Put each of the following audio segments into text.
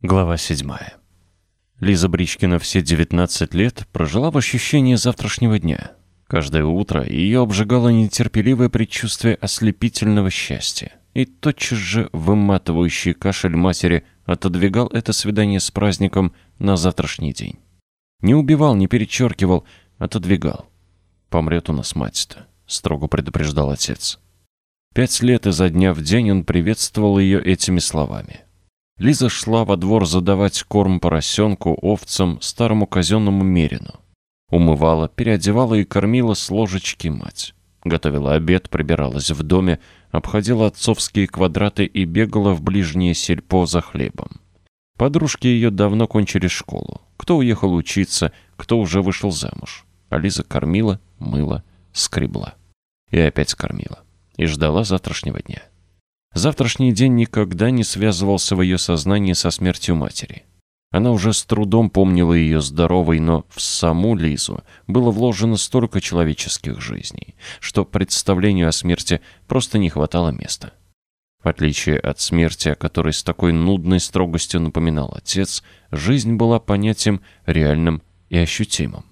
Глава 7. Лиза Бричкина все 19 лет прожила в ощущении завтрашнего дня. Каждое утро ее обжигало нетерпеливое предчувствие ослепительного счастья. И тотчас же выматывающий кашель матери отодвигал это свидание с праздником на завтрашний день. Не убивал, не перечеркивал, отодвигал. «Помрет у нас мать-то», — строго предупреждал отец. Пять лет изо дня в день он приветствовал ее этими словами — Лиза шла во двор задавать корм поросенку, овцам, старому казенному мерину. Умывала, переодевала и кормила с ложечки мать. Готовила обед, прибиралась в доме, обходила отцовские квадраты и бегала в ближнее сельпо за хлебом. Подружки ее давно кончили школу. Кто уехал учиться, кто уже вышел замуж. А Лиза кормила, мыла, скребла. И опять кормила. И ждала завтрашнего дня. Завтрашний день никогда не связывался в ее сознании со смертью матери. Она уже с трудом помнила ее здоровой, но в саму Лизу было вложено столько человеческих жизней, что представлению о смерти просто не хватало места. В отличие от смерти, о которой с такой нудной строгостью напоминал отец, жизнь была понятием реальным и ощутимым.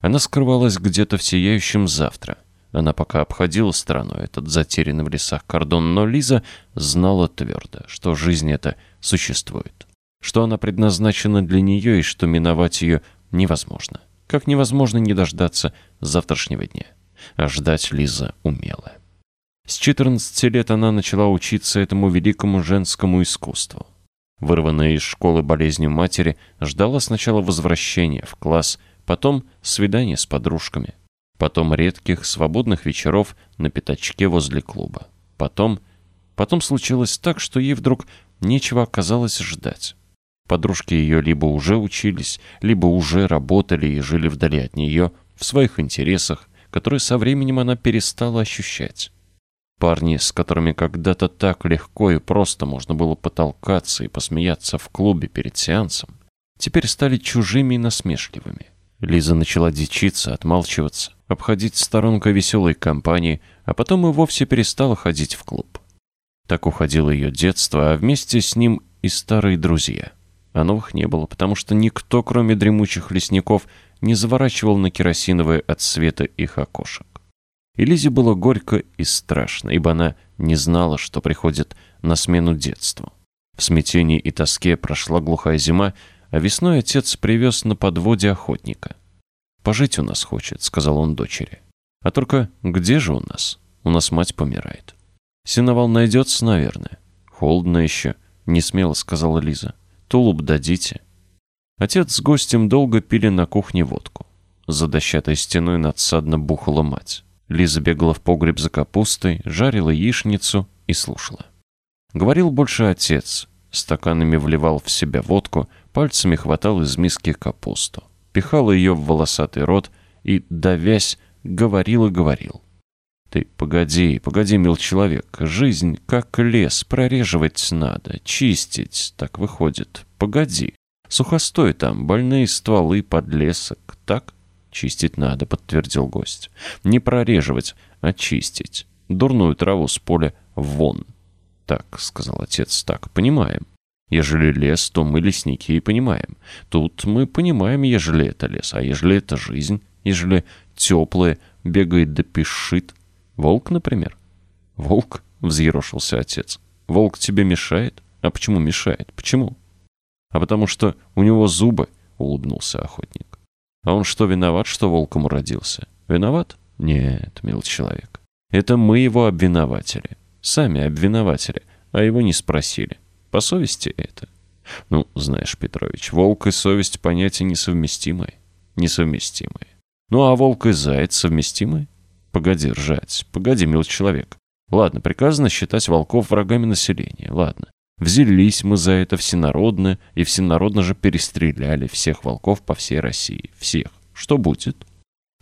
Она скрывалась где-то в сияющем завтра, она пока обходила стороной этот затерянный в лесах кордон, но Лиза знала твердо, что жизнь эта существует, что она предназначена для нее и что миновать ее невозможно. Как невозможно не дождаться завтрашнего дня. А ждать Лиза умела. С 14 лет она начала учиться этому великому женскому искусству. Вырванная из школы болезнью матери, ждала сначала возвращения в класс, потом свидания с подружками – Потом редких свободных вечеров на пятачке возле клуба. Потом... Потом случилось так, что ей вдруг нечего оказалось ждать. Подружки ее либо уже учились, либо уже работали и жили вдали от нее, в своих интересах, которые со временем она перестала ощущать. Парни, с которыми когда-то так легко и просто можно было потолкаться и посмеяться в клубе перед сеансом, теперь стали чужими и насмешливыми. Лиза начала дичиться, отмалчиваться, обходить сторонкой веселой компании, а потом и вовсе перестала ходить в клуб. Так уходило ее детство, а вместе с ним и старые друзья. А новых не было, потому что никто, кроме дремучих лесников, не заворачивал на керосиновые от света их окошек. И Лизе было горько и страшно, ибо она не знала, что приходит на смену детству. В смятении и тоске прошла глухая зима, а весной отец привез на подводе охотника. «Пожить у нас хочет», — сказал он дочери. «А только где же у нас? У нас мать помирает». «Сеновал найдется, наверное». «Холодно еще», — не смело сказала Лиза. «Тулуп дадите». Отец с гостем долго пили на кухне водку. За дощатой стеной надсадно бухала мать. Лиза бегала в погреб за капустой, жарила яичницу и слушала. Говорил больше отец. Стаканами вливал в себя водку, пальцами хватал из миски капусту, пихал ее в волосатый рот и, давясь, говорил и говорил. «Ты погоди, погоди, мил человек, жизнь как лес, прореживать надо, чистить, так выходит. Погоди, сухостой там, больные стволы, подлесок, так?» «Чистить надо», — подтвердил гость. «Не прореживать, а чистить. Дурную траву с поля вон». «Так», — сказал отец, — «так, понимаем». Ежели лес, то мы лесники и понимаем. Тут мы понимаем, ежели это лес, а ежели это жизнь, ежели теплое, бегает да пишит. Волк, например. Волк, взъерошился отец. Волк тебе мешает? А почему мешает? Почему? А потому что у него зубы, улыбнулся охотник. А он что, виноват, что волком родился? Виноват? Нет, мил человек. Это мы его обвинователи. Сами обвинователи, а его не спросили. По совести это? Ну, знаешь, Петрович, волк и совесть понятия несовместимые. Несовместимые. Ну, а волк и заяц совместимые? Погоди ржать. Погоди, мил человек. Ладно, приказано считать волков врагами населения. Ладно. Взялись мы за это всенародно, и всенародно же перестреляли всех волков по всей России. Всех. Что будет?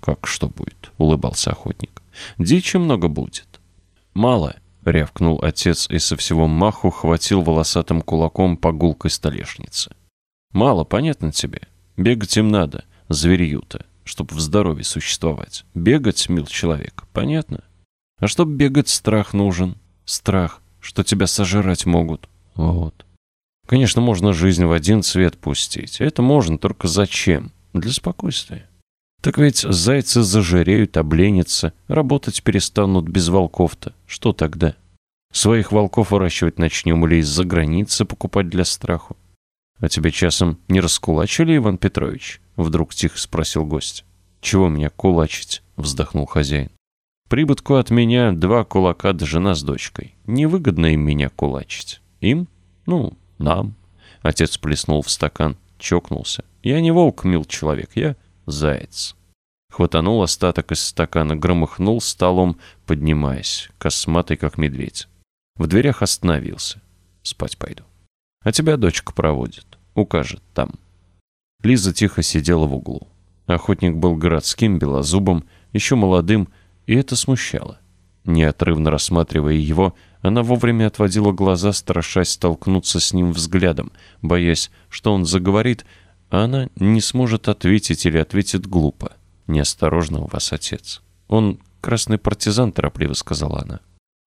Как что будет? Улыбался охотник. Дичи много будет. Мало. — рявкнул отец и со всего маху хватил волосатым кулаком по гулкой столешнице. «Мало, понятно тебе. Бегать им надо, зверью-то, чтоб в здоровье существовать. Бегать, мил человек, понятно? А чтоб бегать, страх нужен. Страх, что тебя сожрать могут. Вот. Конечно, можно жизнь в один цвет пустить. Это можно, только зачем? Для спокойствия. Так ведь зайцы зажиреют, обленятся, работать перестанут без волков-то. Что тогда? Своих волков выращивать начнем или из-за границы покупать для страху? А тебя часом не раскулачили, Иван Петрович? Вдруг тихо спросил гость. Чего меня кулачить? Вздохнул хозяин. Прибытку от меня два кулака да жена с дочкой. Невыгодно им меня кулачить. Им? Ну, нам. Отец плеснул в стакан, чокнулся. Я не волк, мил человек, я заяц. Хватанул остаток из стакана, громыхнул столом, поднимаясь, косматый, как медведь. В дверях остановился. Спать пойду. А тебя дочка проводит. Укажет там. Лиза тихо сидела в углу. Охотник был городским, белозубым, еще молодым, и это смущало. Неотрывно рассматривая его, она вовремя отводила глаза, страшась столкнуться с ним взглядом, боясь, что он заговорит, она не сможет ответить или ответит глупо. «Неосторожно у вас отец». «Он красный партизан», — торопливо сказала она.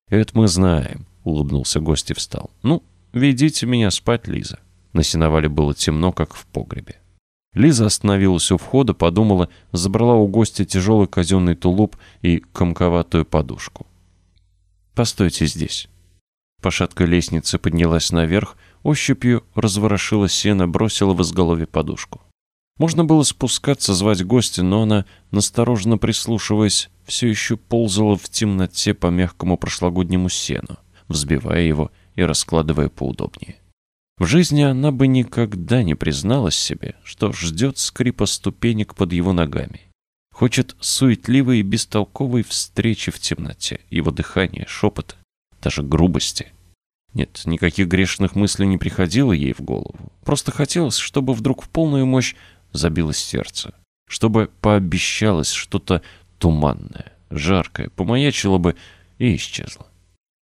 «Это мы знаем», — улыбнулся гость и встал. «Ну, ведите меня спать, Лиза». На сеновале было темно, как в погребе. Лиза остановилась у входа, подумала, забрала у гостя тяжелый казенный тулуп и комковатую подушку. «Постойте здесь». По шаткой лестнице поднялась наверх, ощупью разворошила сено, бросила в изголовье подушку. Можно было спускаться, звать гостя, но она, настороженно прислушиваясь, все еще ползала в темноте по мягкому прошлогоднему сену, взбивая его и раскладывая поудобнее. В жизни она бы никогда не призналась себе, что ждет скрипа ступенек под его ногами. Хочет суетливой и бестолковой встречи в темноте, его дыхания, шепота, даже грубости. Нет, никаких грешных мыслей не приходило ей в голову. Просто хотелось, чтобы вдруг в полную мощь забилось сердце. Чтобы пообещалось что-то туманное, жаркое, помаячило бы и исчезло.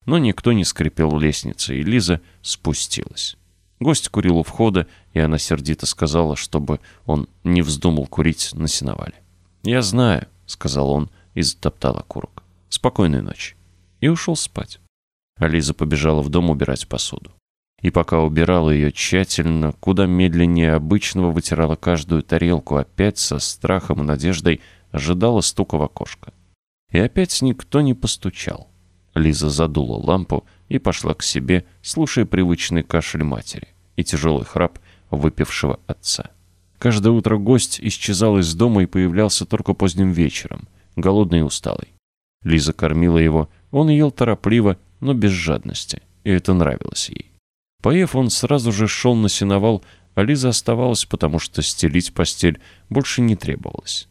Но никто не скрипел лестницы, и Лиза спустилась. Гость курил у входа, и она сердито сказала, чтобы он не вздумал курить на сеновале. «Я знаю», — сказал он и затоптал окурок. «Спокойной ночи». И ушел спать. А Лиза побежала в дом убирать посуду. И пока убирала ее тщательно, куда медленнее обычного вытирала каждую тарелку, опять со страхом и надеждой ожидала стука в окошко. И опять никто не постучал. Лиза задула лампу и пошла к себе, слушая привычный кашель матери и тяжелый храп выпившего отца. Каждое утро гость исчезал из дома и появлялся только поздним вечером, голодный и усталый. Лиза кормила его, он ел торопливо, но без жадности, и это нравилось ей. Поев, он сразу же шел на сеновал, а Лиза оставалась, потому что стелить постель больше не требовалось.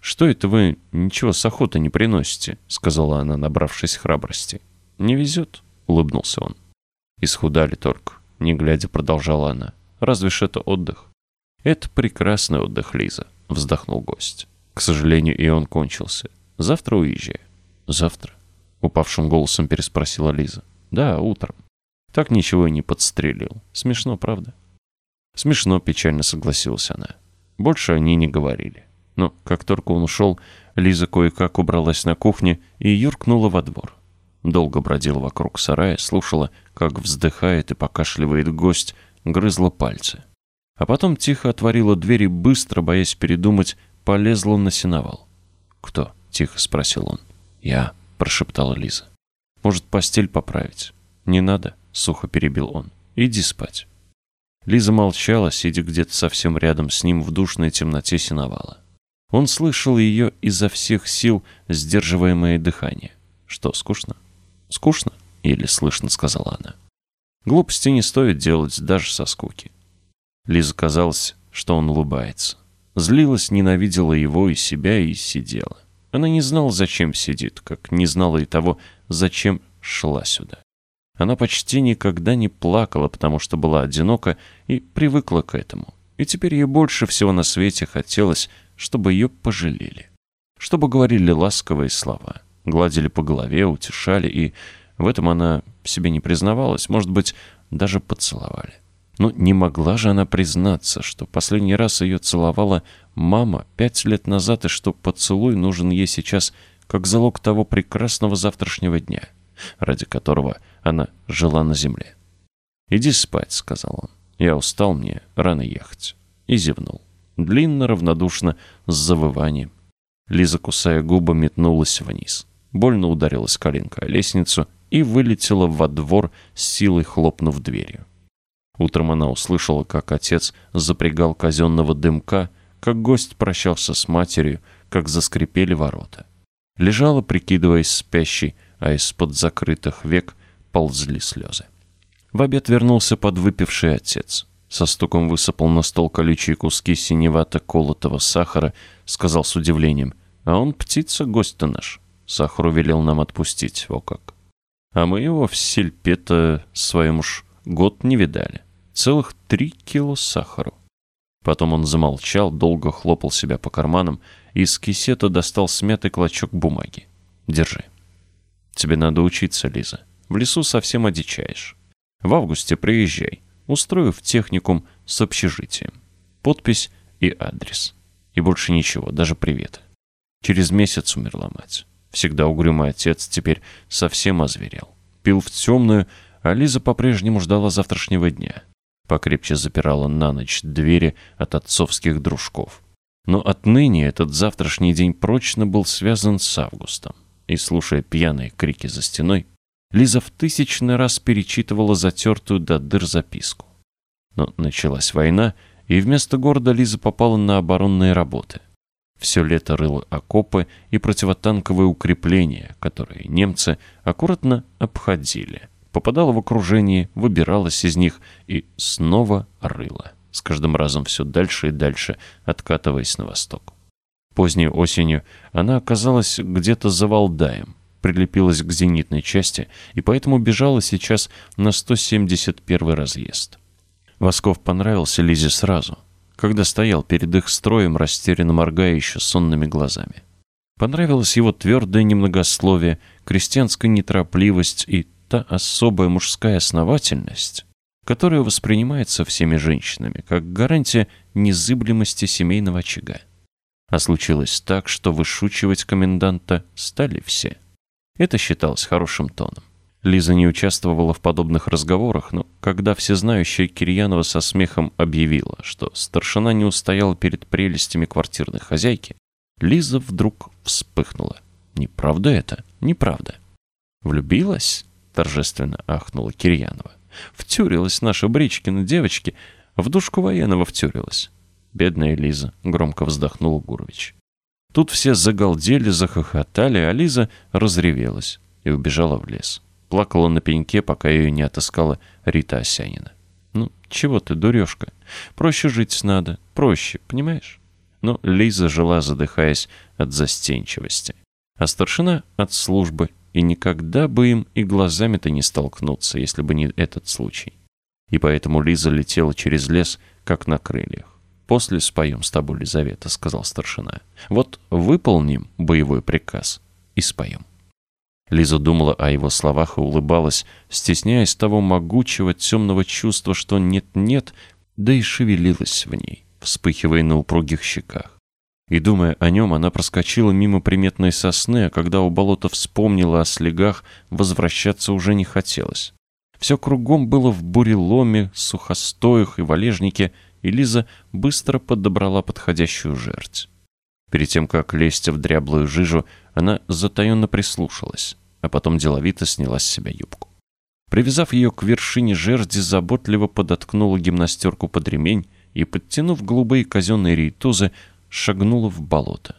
«Что это вы ничего с охоты не приносите?» — сказала она, набравшись храбрости. «Не везет», — улыбнулся он. «Исхудали только», — не глядя продолжала она. «Разве ж это отдых?» «Это прекрасный отдых, Лиза», — вздохнул гость. К сожалению, и он кончился. «Завтра уезжаю». «Завтра?» — упавшим голосом переспросила Лиза. «Да, утром». Так ничего и не подстрелил. Смешно, правда? Смешно, печально согласилась она. Больше они не говорили. Но как только он ушел, Лиза кое-как убралась на кухне и юркнула во двор. Долго бродила вокруг сарая, слушала, как вздыхает и покашливает гость, грызла пальцы. А потом тихо отворила дверь и быстро, боясь передумать, полезла на сеновал. «Кто?» — тихо спросил он. «Я», — прошептала Лиза. «Может, постель поправить?» «Не надо», — сухо перебил он. «Иди спать». Лиза молчала, сидя где-то совсем рядом с ним в душной темноте сеновала. Он слышал ее изо всех сил, сдерживаемое дыхание. «Что, скучно?» «Скучно?» — еле слышно сказала она. «Глупости не стоит делать даже со скуки». Лиза казалось, что он улыбается. Злилась, ненавидела его и себя, и сидела. Она не знала, зачем сидит, как не знала и того, зачем шла сюда. Она почти никогда не плакала, потому что была одинока и привыкла к этому. И теперь ей больше всего на свете хотелось чтобы ее пожалели. Чтобы говорили ласковые слова, гладили по голове, утешали, и в этом она себе не признавалась, может быть, даже поцеловали. Но не могла же она признаться, что последний раз ее целовала мама пять лет назад, и что поцелуй нужен ей сейчас как залог того прекрасного завтрашнего дня, ради которого она жила на земле. «Иди спать», — сказал он. Я устал, мне рано ехать. И зевнул. Длинно, равнодушно, с завыванием. Лиза, кусая губы, метнулась вниз. Больно ударилась коленка о лестницу и вылетела во двор, с силой хлопнув дверью. Утром она услышала, как отец запрягал казенного дымка, как гость прощался с матерью, как заскрипели ворота. Лежала, прикидываясь спящей, а из-под закрытых век ползли слезы. В обед вернулся подвыпивший отец. Со стуком высыпал на стол колючие куски синевато-колотого сахара, сказал с удивлением, «А он птица, гость-то наш. Сахару велел нам отпустить, о как. А мы его в сельпе-то своем уж год не видали. Целых три кило сахару». Потом он замолчал, долго хлопал себя по карманам и из кисета достал смятый клочок бумаги. «Держи. Тебе надо учиться, Лиза. В лесу совсем одичаешь. В августе приезжай. Устрою в техникум с общежитием. Подпись и адрес. И больше ничего, даже привет. Через месяц умерла мать. Всегда угрюмый отец теперь совсем озверел. Пил в темную, а Лиза по-прежнему ждала завтрашнего дня. Покрепче запирала на ночь двери от отцовских дружков. Но отныне этот завтрашний день прочно был связан с августом. И, слушая пьяные крики за стеной, Лиза в тысячный раз перечитывала затертую до дыр записку. Но началась война, и вместо города Лиза попала на оборонные работы. Все лето рыла окопы и противотанковые укрепления, которые немцы аккуратно обходили. Попадала в окружение, выбиралась из них и снова рыла, с каждым разом все дальше и дальше, откатываясь на восток. Поздней осенью она оказалась где-то за Валдаем, прилепилась к зенитной части и поэтому бежала сейчас на 171 разъезд. Восков понравился Лизе сразу, когда стоял перед их строем, растерянно моргая еще сонными глазами. Понравилось его твердое немногословие, крестьянская неторопливость и та особая мужская основательность, которая воспринимается всеми женщинами как гарантия незыблемости семейного очага. А случилось так, что вышучивать коменданта стали все. Это считалось хорошим тоном. Лиза не участвовала в подобных разговорах, но когда всезнающая Кирьянова со смехом объявила, что старшина не устояла перед прелестями квартирной хозяйки, Лиза вдруг вспыхнула. «Неправда это? Неправда». «Влюбилась?» — торжественно ахнула Кирьянова. «Втюрилась наша Бричкина девочки, в душку военного втюрилась». «Бедная Лиза», — громко вздохнул Гурович. Тут все загалдели, захохотали, а Лиза разревелась и убежала в лес. Плакала на пеньке, пока ее не отыскала Рита Осянина. «Ну, чего ты, дурежка? Проще жить надо, проще, понимаешь?» Но Лиза жила, задыхаясь от застенчивости. А старшина от службы, и никогда бы им и глазами-то не столкнуться, если бы не этот случай. И поэтому Лиза летела через лес, как на крыльях. «После споем с тобой, Лизавета», — сказал старшина. «Вот выполним боевой приказ и споем». Лиза думала о его словах и улыбалась, стесняясь того могучего темного чувства, что нет-нет, да и шевелилась в ней, вспыхивая на упругих щеках. И, думая о нем, она проскочила мимо приметной сосны, а когда у болота вспомнила о слегах, возвращаться уже не хотелось. Все кругом было в буреломе, сухостоях и валежнике — и Лиза быстро подобрала подходящую жерть. Перед тем, как лезть в дряблую жижу, она затаенно прислушалась, а потом деловито сняла с себя юбку. Привязав ее к вершине жерди, заботливо подоткнула гимнастерку под ремень и, подтянув голубые казенные рейтузы, шагнула в болото.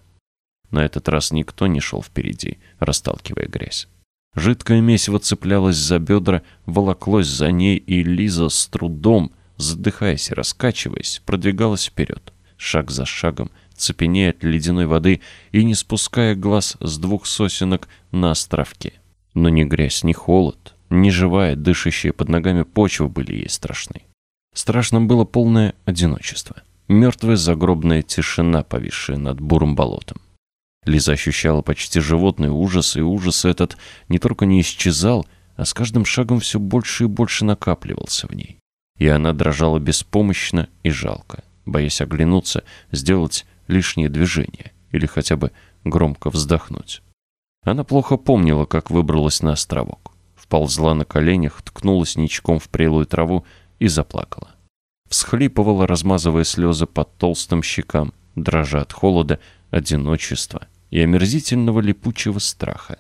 На этот раз никто не шел впереди, расталкивая грязь. Жидкое месиво цеплялось за бедра, волоклось за ней, и Лиза с трудом, задыхаясь и раскачиваясь, продвигалась вперед, шаг за шагом, цепенея от ледяной воды и не спуская глаз с двух сосенок на островке. Но ни грязь, ни холод, ни живая, дышащая под ногами почва были ей страшны. Страшным было полное одиночество. Мертвая загробная тишина, повисшая над бурым болотом. Лиза ощущала почти животный ужас, и ужас этот не только не исчезал, а с каждым шагом все больше и больше накапливался в ней и она дрожала беспомощно и жалко, боясь оглянуться, сделать лишнее движение или хотя бы громко вздохнуть. Она плохо помнила, как выбралась на островок. Вползла на коленях, ткнулась ничком в прелую траву и заплакала. Всхлипывала, размазывая слезы под толстым щекам, дрожа от холода, одиночества и омерзительного липучего страха.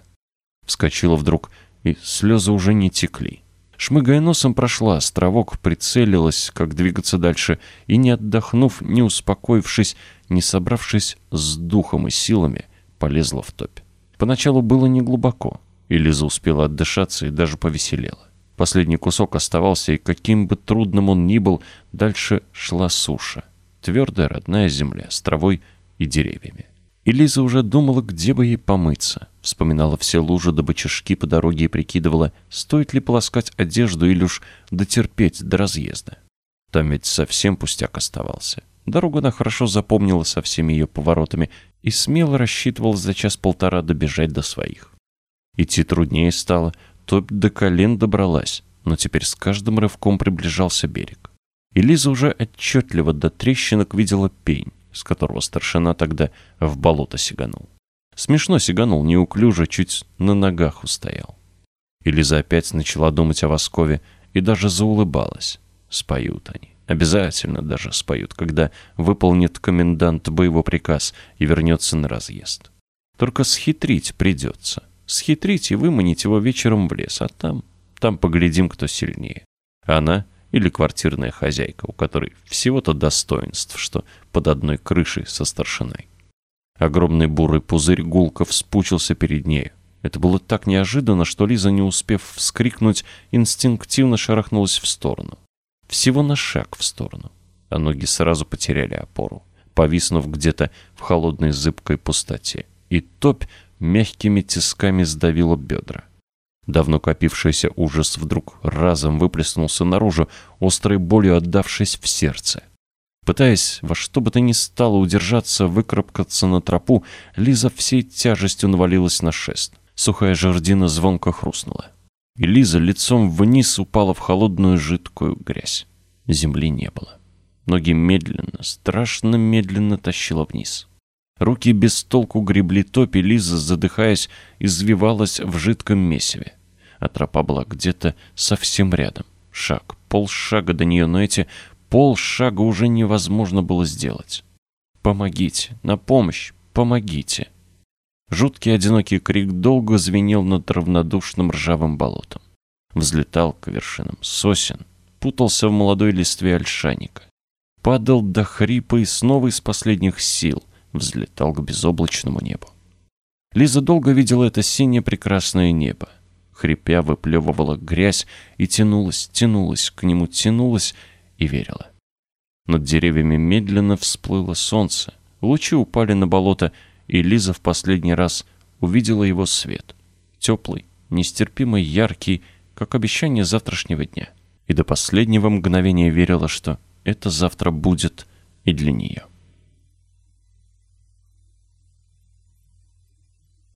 Вскочила вдруг, и слезы уже не текли. Шмыгая носом прошла островок, прицелилась, как двигаться дальше, и, не отдохнув, не успокоившись, не собравшись с духом и силами, полезла в топь. Поначалу было неглубоко, и Лиза успела отдышаться и даже повеселела. Последний кусок оставался, и каким бы трудным он ни был, дальше шла суша. Твердая родная земля с травой и деревьями. И Лиза уже думала, где бы ей помыться. Вспоминала все лужи до бочишки по дороге и прикидывала, стоит ли полоскать одежду или уж дотерпеть до разъезда. Там ведь совсем пустяк оставался. Дорогу она хорошо запомнила со всеми ее поворотами и смело рассчитывала за час-полтора добежать до своих. Идти труднее стало, топь до колен добралась, но теперь с каждым рывком приближался берег. И Лиза уже отчетливо до трещинок видела пень, с которого старшина тогда в болото сиганул. Смешно сиганул, неуклюже, чуть на ногах устоял. И Лиза опять начала думать о Воскове и даже заулыбалась. Споют они. Обязательно даже споют, когда выполнит комендант боевой приказ и вернется на разъезд. Только схитрить придется. Схитрить и выманить его вечером в лес, а там... Там поглядим, кто сильнее. Она или квартирная хозяйка, у которой всего-то достоинств, что под одной крышей со старшиной. Огромный бурый пузырь гулко вспучился перед нею. Это было так неожиданно, что Лиза, не успев вскрикнуть, инстинктивно шарахнулась в сторону. Всего на шаг в сторону. А ноги сразу потеряли опору, повиснув где-то в холодной зыбкой пустоте. И топь мягкими тисками сдавила бедра. Давно копившийся ужас вдруг разом выплеснулся наружу, острой болью отдавшись в сердце. Пытаясь во что бы то ни стало удержаться, выкарабкаться на тропу, Лиза всей тяжестью навалилась на шест. Сухая жердина звонко хрустнула. И Лиза лицом вниз упала в холодную жидкую грязь. Земли не было. Ноги медленно, страшно медленно тащила вниз. Руки без толку гребли топи, Лиза, задыхаясь, извивалась в жидком месиве а тропа была где-то совсем рядом. Шаг, полшага до нее, но эти полшага уже невозможно было сделать. «Помогите! На помощь! Помогите!» Жуткий одинокий крик долго звенел над равнодушным ржавым болотом. Взлетал к вершинам сосен, путался в молодой листве ольшаника. Падал до хрипа и снова из последних сил взлетал к безоблачному небу. Лиза долго видела это синее прекрасное небо хрипя, выплевывала грязь и тянулась, тянулась, к нему тянулась и верила. Над деревьями медленно всплыло солнце, лучи упали на болото, и Лиза в последний раз увидела его свет. Теплый, нестерпимо яркий, как обещание завтрашнего дня. И до последнего мгновения верила, что это завтра будет и для нее.